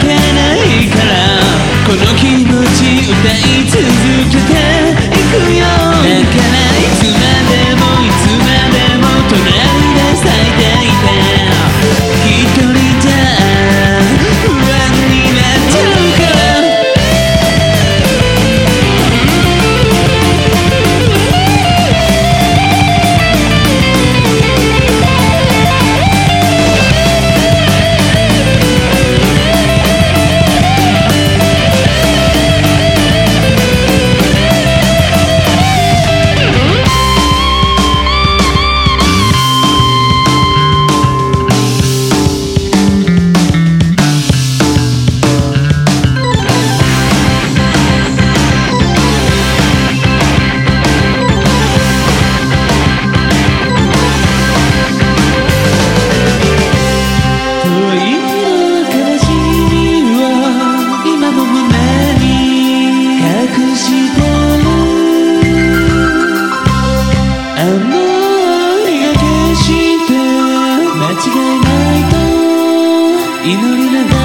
can I Nobody